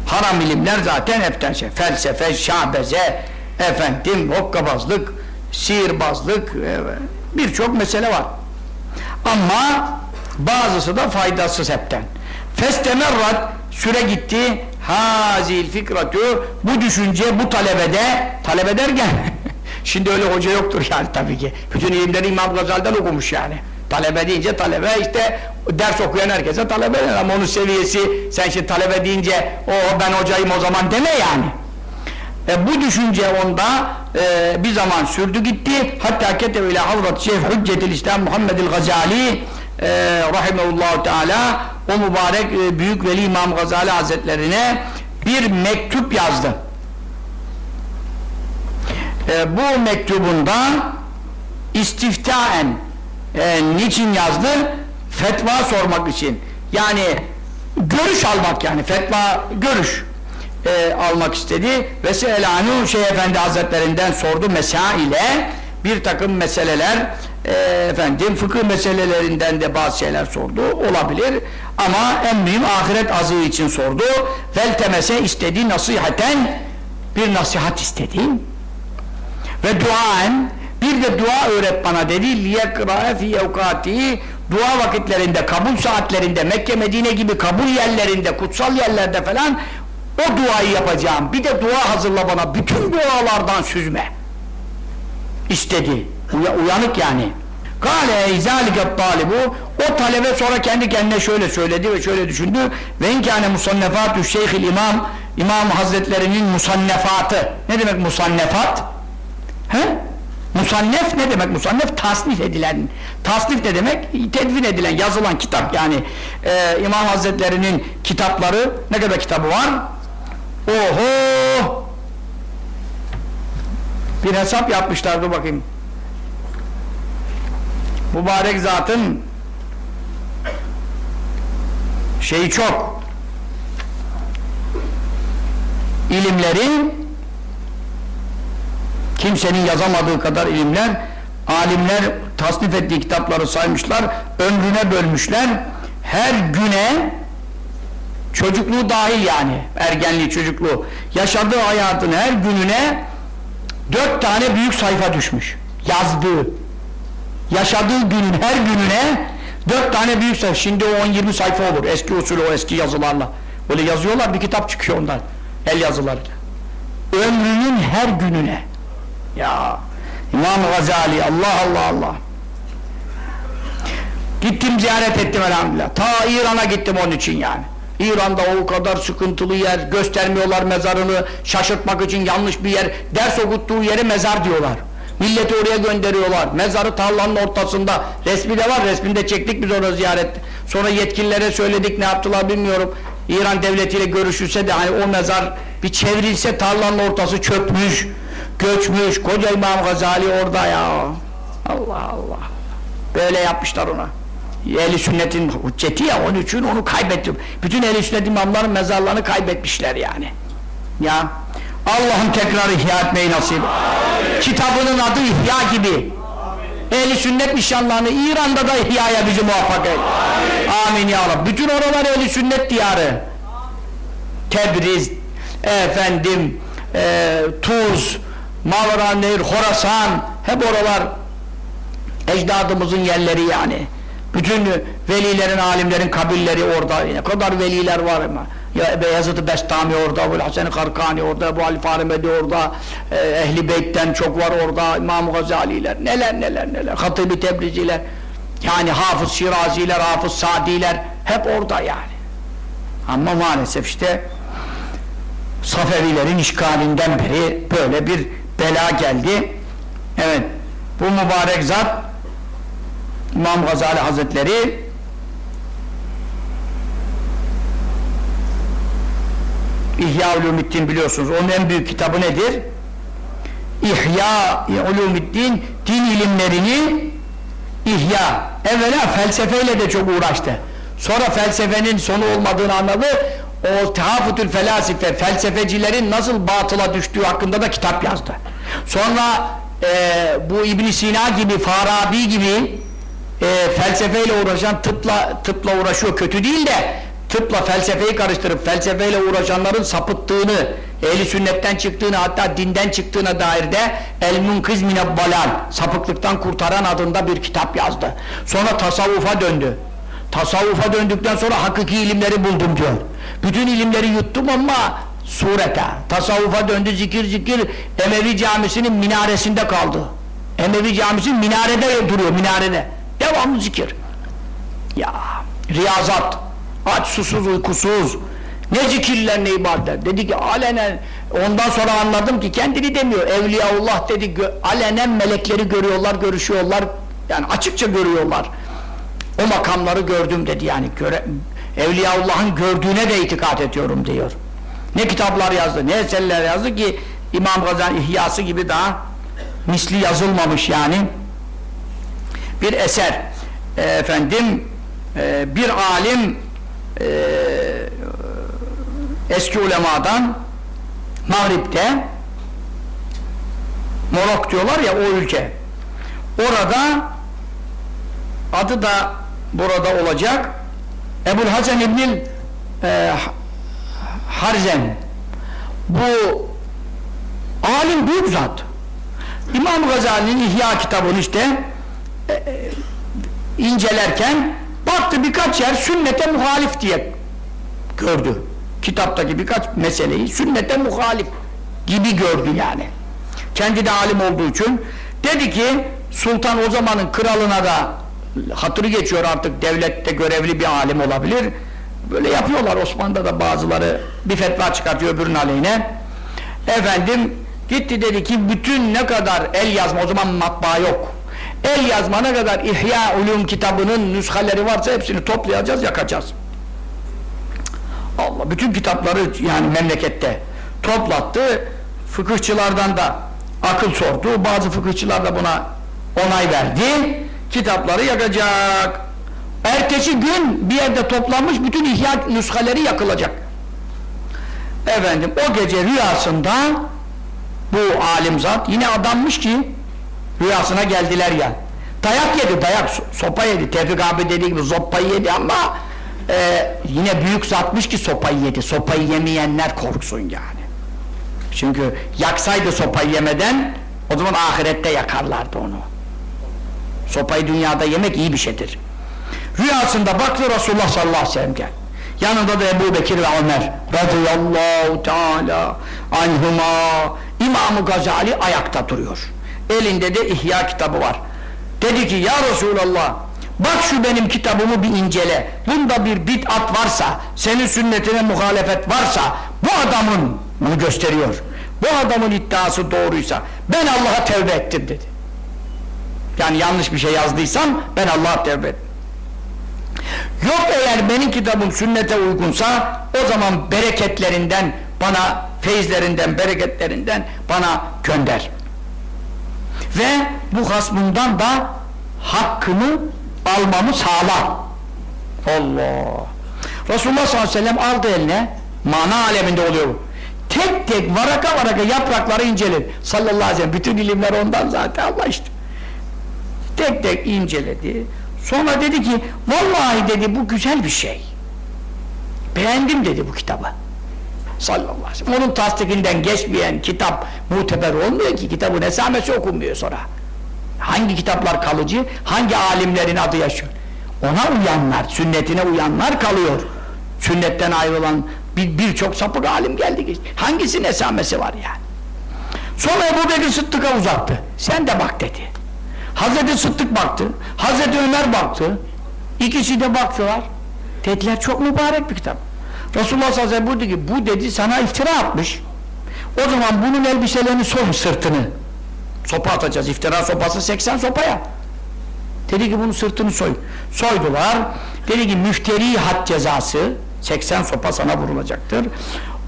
haram ilimler zaten hepten şey. Felsefe, şabeze, efendim, hokkabazlık, sihirbazlık, evet. birçok mesele var. Ama bazısı da faydasız hepten. Festemerrat süre gitti hazil fikratu bu düşünce bu talebede talebe derken Şimdi öyle hoca yoktur yani tabii ki. Bütün ilimleri İmam Gazali'den okumuş yani. Talebe deyince talebe işte ders okuyan herkese talebe denir ama onun seviyesi sen şimdi talebe deyince o ben hocayım o zaman deme yani. E, bu düşünce onda e, bir zaman sürdü gitti. Hatta ketebe ile Hazret Şeyh Hüccetil İslam Muhammedil Gazali e, rahimehullahu teala o mübarek e, büyük veli İmam Gazali Hazretlerine bir mektup yazdı. E, bu mektubunda istiftaen e, niçin yazdı? Fetva sormak için. Yani görüş almak yani fetva görüş e, almak istedi. Ve Sehelanu Şeyh Efendi Hazretlerinden sordu mesaile. Bir takım meseleler e, efendim fıkıh meselelerinden de bazı şeyler sordu. Olabilir ama en mühim ahiret azığı için sordu. Veltemese istedi nasihaten bir nasihat istedi ve duaen bir de dua öğret bana dedi liyekra'e fi evkati dua vakitlerinde kabul saatlerinde Mekke Medine gibi kabul yerlerinde kutsal yerlerde falan o duayı yapacağım. Bir de dua hazırla bana. Bütün dualardan süzme. İstedi. Uya, uyanık yani. Kale izaliket talibu o talebe sonra kendi kendine şöyle söyledi ve şöyle düşündü. Ve inkâne musannefatü şeyhil imam İmam Hazretlerinin musannefatı. Ne demek musannefat? He? Musannef ne demek? Musannef tasnif edilen. Tasnif ne demek? Tedvin edilen, yazılan kitap yani. Ee, İmam Hazretlerinin kitapları ne kadar kitabı var? Oho! Bir hesap yapmışlardı bakayım. Mübarek zatın şeyi çok. İlimlerin kimsenin yazamadığı kadar ilimler alimler tasnif ettiği kitapları saymışlar ömrüne bölmüşler. Her güne çocukluğu dahil yani ergenliği çocukluğu. Yaşadığı hayatın her gününe dört tane büyük sayfa düşmüş. Yazdığı. Yaşadığı günün her gününe dört tane büyük sayfa. Şimdi o 10-20 sayfa olur eski usulü o eski yazılarla. Böyle yazıyorlar bir kitap çıkıyor ondan el yazılarıyla. Ömrünün her gününe ya İmam Gazali Allah Allah Allah. Gittim ziyaret ettim elhamdülillah. Ta İran'a gittim onun için yani. İran'da o kadar sıkıntılı yer göstermiyorlar mezarını şaşırtmak için yanlış bir yer ders okuttuğu yere mezar diyorlar. Milleti oraya gönderiyorlar. Mezarı tarlanın ortasında. Resmi de var resminde çektik biz onu ziyaret. Sonra yetkililere söyledik ne yaptılar bilmiyorum. İran devletiyle görüşülse de hani o mezar bir çevrilse tarlanın ortası çökmüş göçmüş koca İmam Gazali orada ya. Allah Allah. Böyle yapmışlar ona. Ehli sünnetin hücceti ya onun için onu kaybettim. Bütün ehli sünnet imamların mezarlarını kaybetmişler yani. Ya Allah'ım tekrar ihya etmeyi nasip. Kitabının adı ihya gibi. Ehli sünnet nişanlarını İran'da da ihyaya bizi muvaffak et. Amin ya Rabbi bütün oralar ehli sünnet diyarı. Tebriz efendim e, Tuz Mavra Nehir, Horasan hep oralar ecdadımızın yerleri yani. Bütün velilerin, alimlerin kabirleri orada. Ne kadar veliler var ama. Ya Beyazıt-ı Bestami orada, Ebu Hasan-ı Karkani orada, Ebu Ali Farimedi orada e, Ehli Beyt'ten çok var orada İmam Gazaliler, neler neler neler. Hatib-i Tebriziler yani Hafız Şiraziler, Hafız Sadiler hep orada yani. Ama maalesef işte Safevilerin işgalinden beri böyle bir bela geldi. Evet, bu mübarek zat İmam Gazali Hazretleri İhya Ulumiddin biliyorsunuz. Onun en büyük kitabı nedir? İhya Ulumiddin din ilimlerini ihya. Evvela felsefeyle de çok uğraştı. Sonra felsefenin sonu olmadığını anladı o tehafutül felasife felsefecilerin nasıl batıla düştüğü hakkında da kitap yazdı. Sonra e, bu ibn Sina gibi, Farabi gibi e, felsefeyle uğraşan tıpla, tıpla uğraşıyor. Kötü değil de tıpla felsefeyi karıştırıp felsefeyle uğraşanların sapıttığını, ehli sünnetten çıktığını hatta dinden çıktığına dair de El Munkiz Balal sapıklıktan kurtaran adında bir kitap yazdı. Sonra tasavvufa döndü. Tasavvufa döndükten sonra hakiki ilimleri buldum diyor. Bütün ilimleri yuttum ama surete. Tasavvufa döndü zikir zikir Emevi camisinin minaresinde kaldı. Emevi camisinin minarede duruyor minarede. Devamlı zikir. Ya riyazat. Aç susuz uykusuz. Ne zikirler ne ibadetler. Dedi ki alenen. Ondan sonra anladım ki kendini demiyor. Evliyaullah dedi alenen melekleri görüyorlar görüşüyorlar. Yani açıkça görüyorlar. O makamları gördüm dedi yani. Göre, Evliyaullah'ın gördüğüne de itikat ediyorum diyor ne kitaplar yazdı ne eserler yazdı ki İmam Gazali İhyası gibi daha misli yazılmamış yani. Bir eser e, efendim e, bir alim e, eski ulemadan Mağrib'de Morok diyorlar ya o ülke. Orada adı da burada olacak. Ebul Hasan İbnil e, Harzen bu alim büyük zat İmam Gazali'nin İhya kitabını işte e, e, incelerken baktı birkaç yer sünnete muhalif diye gördü. Kitaptaki birkaç meseleyi sünnete muhalif gibi gördü yani. Kendi de alim olduğu için dedi ki sultan o zamanın kralına da hatırı geçiyor artık devlette görevli bir alim olabilir. Böyle yapıyorlar Osmanlı'da da bazıları bir fetva çıkartıyor öbürünün aleyhine. Efendim gitti dedi ki bütün ne kadar el yazma o zaman matbaa yok. El yazma ne kadar İhya Ulum kitabının nüshaleri varsa hepsini toplayacağız yakacağız. Allah bütün kitapları yani memlekette toplattı. Fıkıhçılardan da akıl sordu. Bazı fıkıhçılar da buna onay verdi. Kitapları yakacak. Ertesi gün bir yerde toplanmış bütün ihya nüshaleri yakılacak. Efendim o gece rüyasında bu alim zat yine adammış ki rüyasına geldiler ya. Dayak yedi, dayak, sopa yedi. Tevfik abi dediği gibi sopayı yedi ama e, yine büyük zatmış ki sopayı yedi. Sopayı yemeyenler korksun yani. Çünkü yaksaydı sopayı yemeden o zaman ahirette yakarlardı onu. Sopayı dünyada yemek iyi bir şeydir. Rüyasında baktı Resulullah sallallahu aleyhi ve sellem gel. Yanında da Ebu Bekir ve Ömer radıyallahu teala anhuma İmam-ı Gazali ayakta duruyor. Elinde de İhya kitabı var. Dedi ki ya Resulallah bak şu benim kitabımı bir incele. Bunda bir bid'at varsa, senin sünnetine muhalefet varsa bu adamın, bunu gösteriyor. Bu adamın iddiası doğruysa ben Allah'a tevbe ettim dedi. Yani yanlış bir şey yazdıysam ben Allah'a tevbe ettim. Yok eğer benim kitabım sünnete uygunsa o zaman bereketlerinden bana feyizlerinden, bereketlerinden bana gönder. Ve bu hasmından da hakkımı almamı sağla. Allah! Resulullah sallallahu aleyhi ve sellem aldı eline, mana aleminde oluyor bu. Tek tek varaka varaka yaprakları inceledi. Sallallahu aleyhi ve sellem. Bütün ilimler ondan zaten Allah işte. Tek tek inceledi. Sonra dedi ki, vallahi dedi bu güzel bir şey. Beğendim dedi bu kitabı. Sallallahu aleyhi ve sellem. Onun tasdikinden geçmeyen kitap muteber olmuyor ki. Kitabın esamesi okunmuyor sonra. Hangi kitaplar kalıcı, hangi alimlerin adı yaşıyor? Ona uyanlar, sünnetine uyanlar kalıyor. Sünnetten ayrılan birçok bir sapık alim geldi geçti. Hangisinin esamesi var yani? Sonra Ebu Bekir Sıddık'a uzattı. Sen de bak dedi. Hazreti Sıddık baktı. Hazreti Ömer baktı. İkisi de baktılar. Dediler çok mübarek bir kitap. Resulullah sallallahu aleyhi ve sellem ki bu dedi sana iftira atmış. O zaman bunun elbiselerini soy sırtını. Sopa atacağız. İftira sopası 80 sopaya. Dedi ki bunun sırtını soy. Soydular. Dedi ki müfteri had cezası 80 sopa sana vurulacaktır.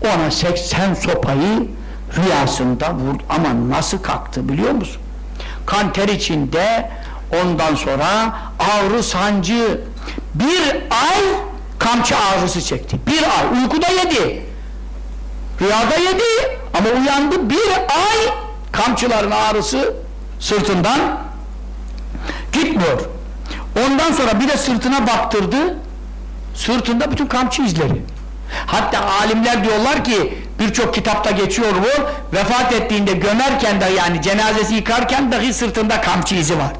Ona 80 sopayı rüyasında vurdu. Ama nasıl kalktı biliyor musun? Kan ter içinde ondan sonra ağrı sancı bir ay kamçı ağrısı çekti. Bir ay. Uykuda yedi. Rüyada yedi. Ama uyandı bir ay kamçıların ağrısı sırtından gitmiyor. Ondan sonra bir de sırtına baktırdı. Sırtında bütün kamçı izleri. Hatta alimler diyorlar ki birçok kitapta geçiyor bu. Vefat ettiğinde gömerken de yani cenazesi yıkarken dahi sırtında kamçı izi vardı.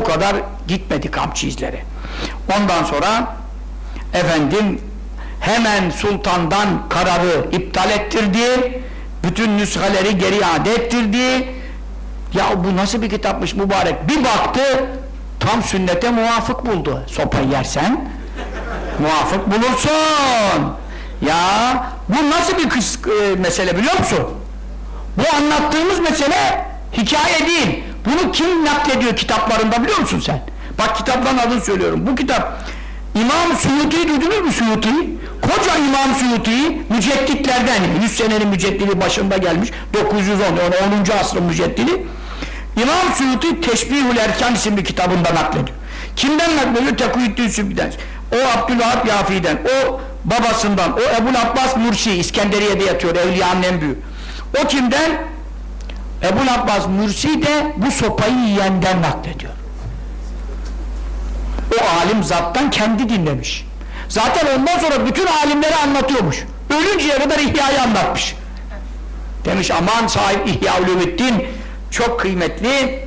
O kadar gitmedi kamçı izleri. Ondan sonra efendim hemen sultandan kararı iptal ettirdi. Bütün nüshaleri geri iade ettirdi. Ya bu nasıl bir kitapmış mübarek? Bir baktı tam sünnete muvafık buldu. Sopayı yersen muvafık bulursun. Ya bu nasıl bir kıs e, mesele biliyor musun? Bu anlattığımız mesele hikaye değil. Bunu kim naklediyor kitaplarında biliyor musun sen? Bak kitapların adını söylüyorum. Bu kitap İmam Suyuti'yi duydunuz mu Suyuti'yi? Koca İmam Suyuti'yi mücedditlerden 100 senenin müceddidi başında gelmiş 910 yani 10. asrın müceddidi İmam Suyuti Teşbihül Erkan isimli kitabında naklediyor. Kimden naklediyor? Tekuyüddin Sübbi'den. O Abdülhab Yafi'den, o babasından, o Ebu Abbas Mursi İskenderiye'de yatıyor, Evliya'nın en büyüğü. O kimden? Ebu Abbas Mursi de bu sopayı yiyenden naklediyor. O alim zattan kendi dinlemiş. Zaten ondan sonra bütün alimleri anlatıyormuş. Ölünceye kadar İhya'yı anlatmış. Demiş aman sahip İhya Ulumuddin çok kıymetli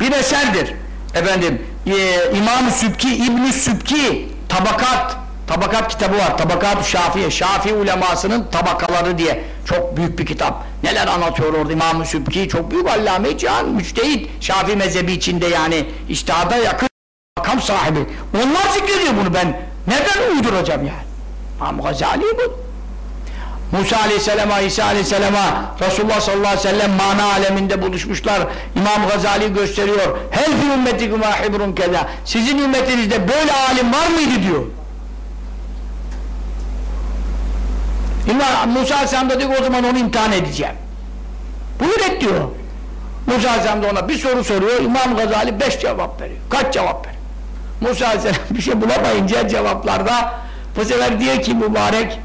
bir eserdir. Efendim e, İmam-ı Sübki, İbn-i Sübki Tabakat Tabakat kitabı var. Tabakat Şafii, Şafii ulemasının tabakaları diye çok büyük bir kitap. Neler anlatıyor orada İmam-ı Sübki çok büyük allame can, müçtehit. Şafii mezhebi içinde yani iştihada yakın makam sahibi. Onlar zikrediyor bunu ben. Neden uyduracağım yani? İmam Gazali bu. Musa aleyhisselama, İsa aleyhisselama Resulullah sallallahu aleyhi ve sellem mana aleminde buluşmuşlar. İmam Gazali gösteriyor. Hel fi ümmetikum ahibrun. Sizin ümmetinizde böyle alim var mıydı diyor. İmam Musa aleyhisselam da diyor o zaman onu imtihan edeceğim. Buyur et diyor. Musa aleyhisselam da ona bir soru soruyor. İmam Gazali beş cevap veriyor. Kaç cevap veriyor? Musa aleyhisselam bir şey bulamayınca cevaplarda bu sefer diyor ki mübarek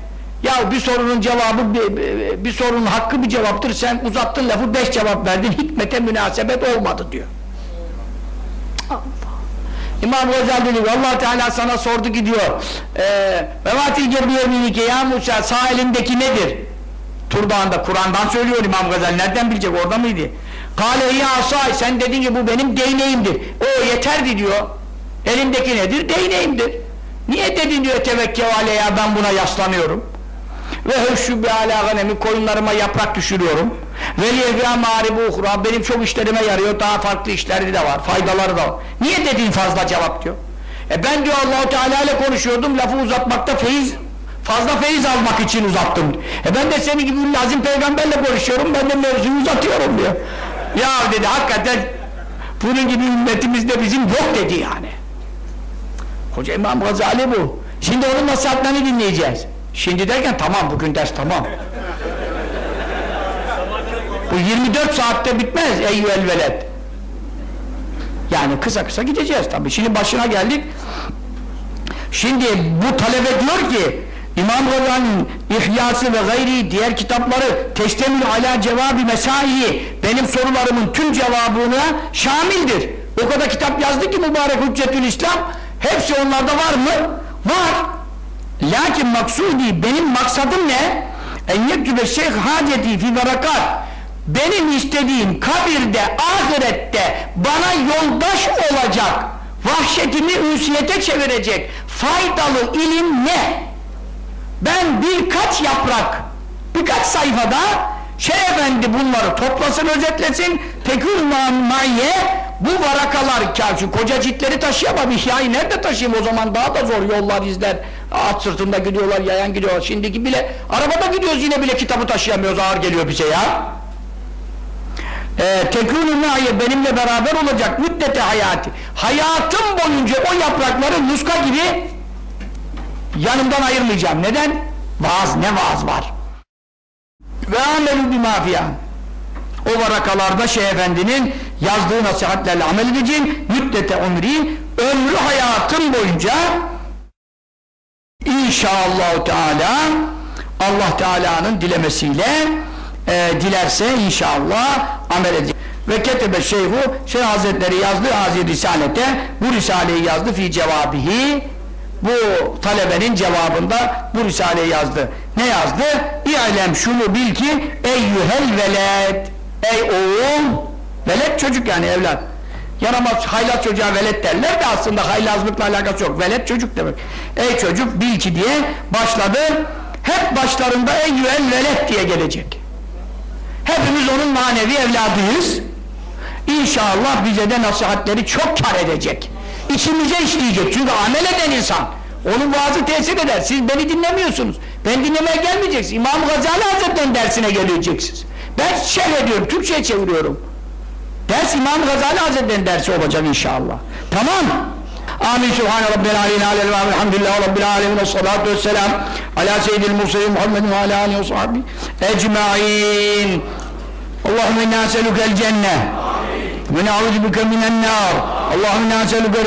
ya bir sorunun cevabı bir, bir, bir sorunun hakkı bir cevaptır sen uzattın lafı beş cevap verdin hikmete münasebet olmadı diyor. İmam Gazali diyor allah Teala sana sordu ki diyor ve vatil gebiyeminike ya Musa sağ elindeki nedir? Turdağında Kur'an'dan söylüyor İmam Gazali. Nereden bilecek orada mıydı? Kale asay sen dedin ki bu benim değneğimdir. O yeterdi diyor. Elimdeki nedir? Değneğimdir. Niye dedin diyor tevekkül ya ben buna yaslanıyorum ve hüşşü bi ala koyunlarıma yaprak düşürüyorum. Ve liyevya maribu uhra benim çok işlerime yarıyor. Daha farklı işleri de var faydaları da var. Niye dediğin fazla cevap diyor? E ben diyor Allahu Teala ile konuşuyordum. Lafı uzatmakta feyiz fazla feyiz almak için uzattım. E ben de senin gibi lazım peygamberle konuşuyorum. Ben de mevzuyu uzatıyorum diyor. Ya dedi hakikaten bunun gibi ümmetimizde bizim yok dedi yani. Hoca İmam Gazali bu. Şimdi onun nasihatlerini dinleyeceğiz Şimdi derken tamam bugün ders tamam. Bu 24 saatte bitmez eyyüel veled. Yani kısa kısa gideceğiz tabi. Şimdi başına geldik. Şimdi bu talebe diyor ki İmam Gazali'nin İhyası ve gayri diğer kitapları teştemül ala cevabı mesai benim sorularımın tüm cevabına şamildir. O kadar kitap yazdı ki mübarek Hüccetül İslam hepsi onlarda var mı? Var. Lakin maksudi benim maksadım ne? En yektübe şeyh haceti fi barakat benim istediğim kabirde, ahirette bana yoldaş olacak vahşetimi ünsiyete çevirecek faydalı ilim ne? Ben birkaç yaprak birkaç sayfada şey efendi bunları toplasın özetlesin tekül maiye bu varakalar kâfir. Koca ciltleri taşıyamam ihyayı nerede taşıyayım o zaman? Daha da zor yollar izler. At sırtında gidiyorlar yayan gidiyorlar şimdiki bile arabada gidiyoruz yine bile kitabı taşıyamıyoruz. Ağır geliyor bize ya. Ee, tekûnü mâye benimle beraber olacak müddete hayatı hayatım boyunca o yaprakları nuska gibi yanımdan ayırmayacağım. Neden? vaaz ne vaaz var? Ve amelü bir mafya o varakalarda Şeyh Efendi'nin yazdığı nasihatlerle amel edeceğim. Müddete ömrü ömrü hayatım boyunca inşallah Teala Allah Teala'nın dilemesiyle e, dilerse inşallah amel edecek ve ketebe şeyhu Şeyh Hazretleri yazdı Hazir Risalete. Bu Risale'yi yazdı fi cevabihi. Bu talebenin cevabında bu Risale'yi yazdı. Ne yazdı? İ'lem şunu bil ki eyyühel veled. Ey oğul veled çocuk yani evlat Yaramaz haylaz çocuğa velet derler de aslında haylazlıkla alakası yok. Velet çocuk demek. Ey çocuk bil ki diye başladı. Hep başlarında eyyüel velet diye gelecek. Hepimiz onun manevi evladıyız. İnşallah bize de nasihatleri çok kar edecek. İçimize işleyecek. Çünkü amel eden insan. Onun vaazı tesir eder. Siz beni dinlemiyorsunuz. Ben dinlemeye gelmeyeceksiniz. İmam Gazali Hazretleri'nin dersine geleceksiniz. Ben şerh ediyorum. Türkçe'ye çeviriyorum. Ders İmam Gazali Hazretleri'nin dersi olacak inşallah. Tamam. Amin. Subhane Rabbil Aleyn Alel ve Elhamdülillah Rabbil Alemin ve salatu ve selam ala seyyidil Musayyid Muhammedin ve ala alihi ve sahbihi ecma'in. Allahümme inna eselükel cenne ve ne'udhu bike minen nar. Allahümme inna eselüke